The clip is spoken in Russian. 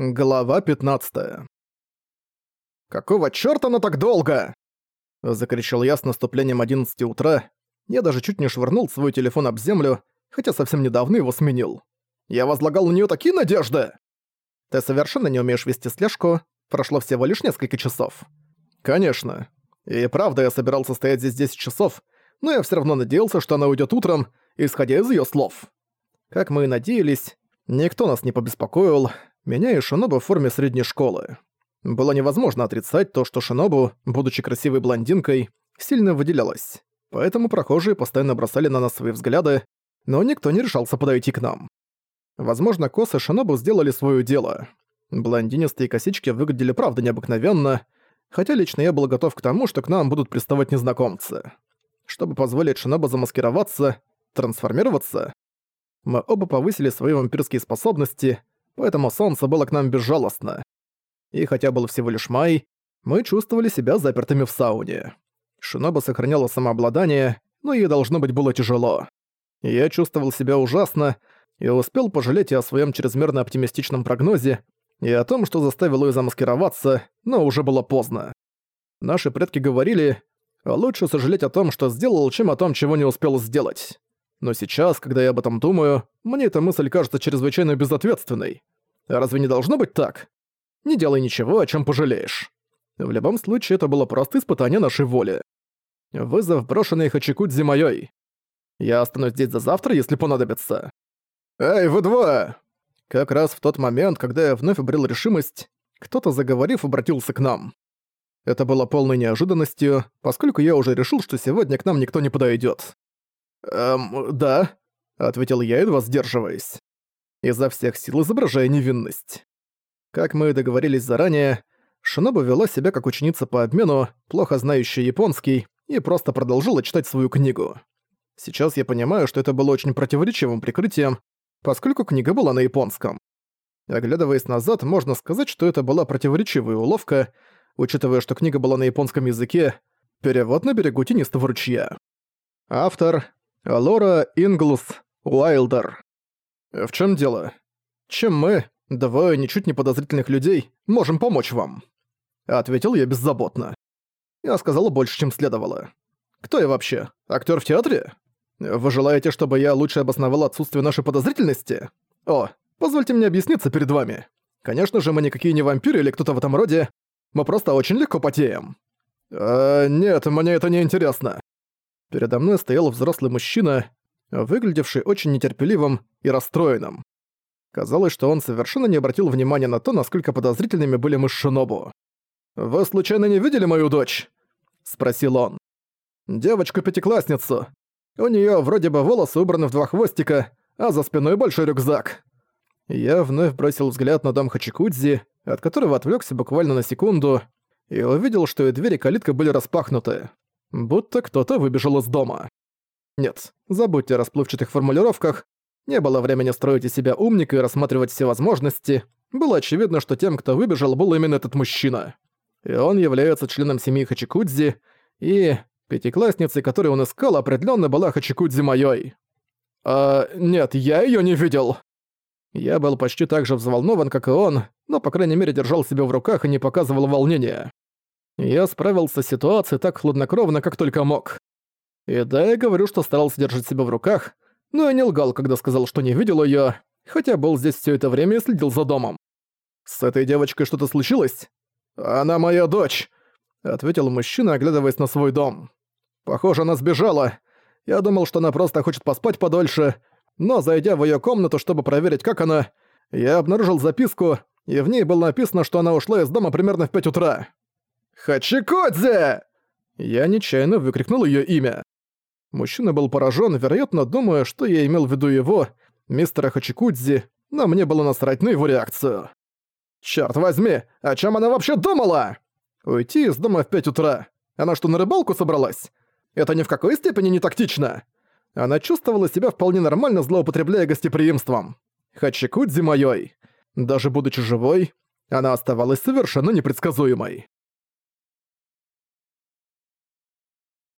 Глава 15 «Какого чёрта она так долго?» Закричал я с наступлением 11 утра. Я даже чуть не швырнул свой телефон об землю, хотя совсем недавно его сменил. Я возлагал на неё такие надежды! Ты совершенно не умеешь вести слежку, прошло всего лишь несколько часов. Конечно. И правда, я собирался стоять здесь 10 часов, но я всё равно надеялся, что она уйдёт утром, исходя из её слов. Как мы и надеялись, никто нас не побеспокоил, меня и Шинобу в форме средней школы. Было невозможно отрицать то, что Шинобу, будучи красивой блондинкой, сильно выделялась. Поэтому прохожие постоянно бросали на нас свои взгляды, но никто не решался подойти к нам. Возможно, косы Шинобу сделали своё дело. Блондинистые косички выглядели правда необыкновенно, хотя лично я был готов к тому, что к нам будут приставать незнакомцы. Чтобы позволить Шинобу замаскироваться, трансформироваться, мы оба повысили свои вампирские способности, поэтому солнце было к нам безжалостно. И хотя был всего лишь май, мы чувствовали себя запертыми в сауне. Шиноба сохраняла самообладание, но ей должно быть было тяжело. Я чувствовал себя ужасно и успел пожалеть и о своем чрезмерно оптимистичном прогнозе, и о том, что заставило ее замаскироваться, но уже было поздно. Наши предки говорили, лучше сожалеть о том, что сделал, чем о том, чего не успел сделать. Но сейчас, когда я об этом думаю, мне эта мысль кажется чрезвычайно безответственной. Разве не должно быть так? Не делай ничего, о чем пожалеешь. В любом случае, это было просто испытание нашей воли. Вызов, брошенный Хачикудзи моей. Я останусь здесь за завтра, если понадобится. «Эй, вы двое!» Как раз в тот момент, когда я вновь обрел решимость, кто-то, заговорив, обратился к нам. Это было полной неожиданностью, поскольку я уже решил, что сегодня к нам никто не подойдет. «Эм, да», — ответил я, едва сдерживаясь. Изо всех сил изображая невинность. Как мы договорились заранее, Шиноба вела себя как ученица по обмену, плохо знающая японский, и просто продолжила читать свою книгу. Сейчас я понимаю, что это было очень противоречивым прикрытием, поскольку книга была на японском. Оглядываясь назад, можно сказать, что это была противоречивая уловка, учитывая, что книга была на японском языке, перевод на берегу тенистого ручья. Автор Лора Инглс Уайлдер. В чем дело? Чем мы, двое ничуть не подозрительных людей, можем помочь вам? Ответил я беззаботно. Я сказала больше, чем следовало. Кто я вообще? Актер в театре? Вы желаете, чтобы я лучше обосновал отсутствие нашей подозрительности? О, позвольте мне объясниться перед вами. Конечно же, мы никакие не вампиры или кто-то в этом роде. Мы просто очень легко потеем. Э, нет, мне это не интересно. Передо мной стоял взрослый мужчина, выглядевший очень нетерпеливым и расстроенным. Казалось, что он совершенно не обратил внимания на то, насколько подозрительными были мы с Шинобу. «Вы случайно не видели мою дочь?» — спросил он. «Девочку-пятиклассницу. У неё вроде бы волосы убраны в два хвостика, а за спиной большой рюкзак». Я вновь бросил взгляд на дом Хачикудзи, от которого отвлёкся буквально на секунду, и увидел, что и двери калитка были распахнуты будто кто-то выбежал из дома. Нет, забудьте о расплывчатых формулировках, не было времени строить из себя умника и рассматривать все возможности. Было очевидно, что тем, кто выбежал, был именно этот мужчина. И он является членом семьи Хачикудзи, и пятиклассницей, которую он искал, определенно была Хачикудзи моей. А, нет, я ее не видел. Я был почти так же взволнован, как и он, но, по крайней мере, держал себя в руках и не показывал волнения. Я справился с ситуацией так хладнокровно, как только мог. И да, я говорю, что старался держать себя в руках, но я не лгал, когда сказал, что не видел её, хотя был здесь всё это время и следил за домом. «С этой девочкой что-то случилось?» «Она моя дочь», — ответил мужчина, оглядываясь на свой дом. «Похоже, она сбежала. Я думал, что она просто хочет поспать подольше, но, зайдя в её комнату, чтобы проверить, как она, я обнаружил записку, и в ней было написано, что она ушла из дома примерно в 5 утра. «Хачикодзе!» Я нечаянно выкрикнул её имя. Мужчина был поражён, вероятно, думая, что я имел в виду его, мистера Хачикудзи, но мне было насрать на его реакцию. «Чёрт возьми, о чём она вообще думала?» «Уйти из дома в пять утра. Она что, на рыбалку собралась? Это ни в какой степени не тактично!» Она чувствовала себя вполне нормально, злоупотребляя гостеприимством. Хачикудзи моёй. Даже будучи живой, она оставалась совершенно непредсказуемой.